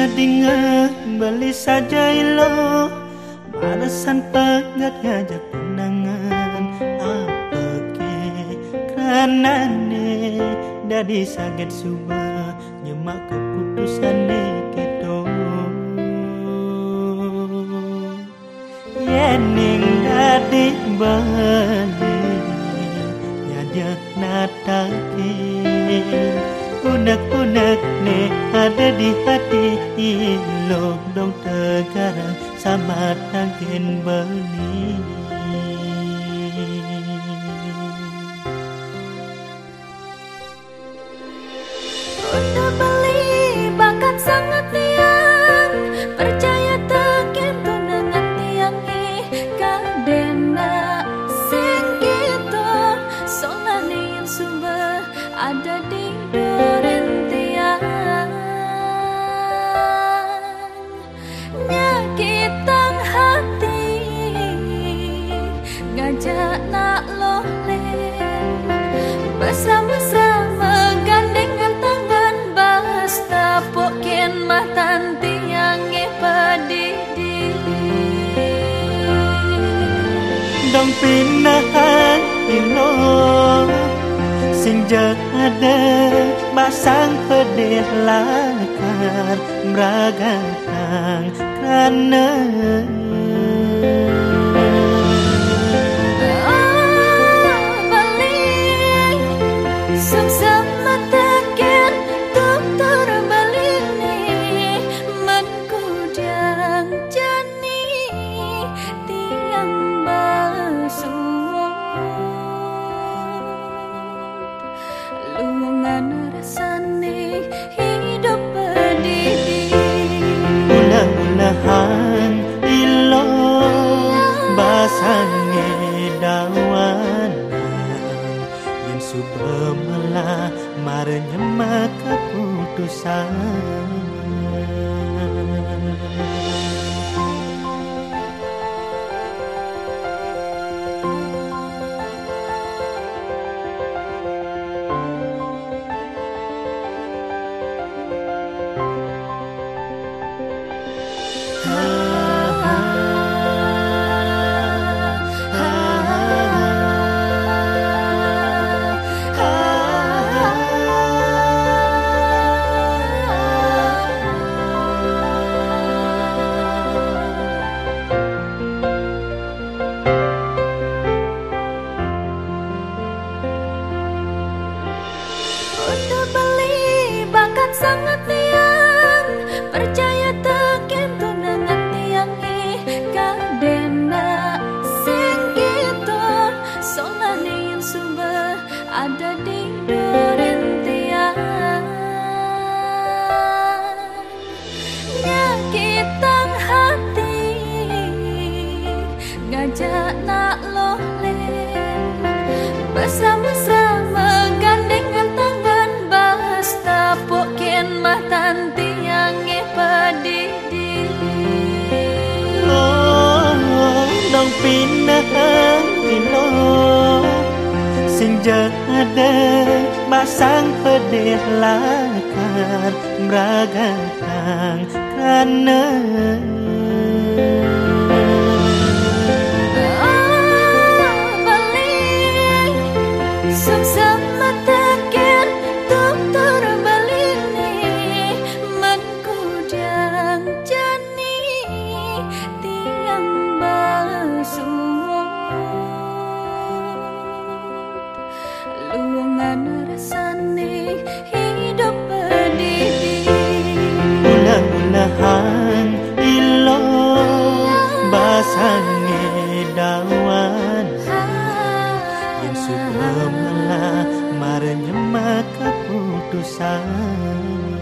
Ingat-ingat beli saja ilo. Balasan pengat ngajak kenangan. Apa ke karena ne Dari sakit suba Nyemak keputusan ne keto Yening dari bali Nyadya natakin Unek-unek ne ada di hati Ilok dong tegarang sama tangkin beli ada di duren tiang Nyakitan hati Ngajak nak lolen Bersama-sama gandengan tangan Bas tapokin matan tiang pedidi Dong pinahan ilo Sing ada basang pedih lakar Meragatang karena rasane hidup berdiri. Ulah-ulahan ilo basange dawan Yang subemela marnya keputusan. Udah dong pinahan ilo Sing ada basang pedih lakar Meragatang karena jangan rasani hidup pedih mudah-mudahan dawan. Ah. Yang sudah malah maka putusan.